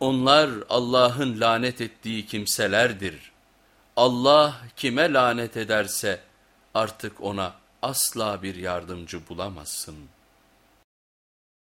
Onlar Allah'ın lanet ettiği kimselerdir. Allah kime lanet ederse artık ona asla bir yardımcı bulamazsın.''